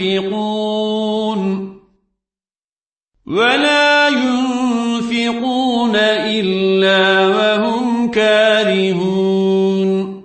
ينفقون. ولا ينفقون إلا وهم كارهون.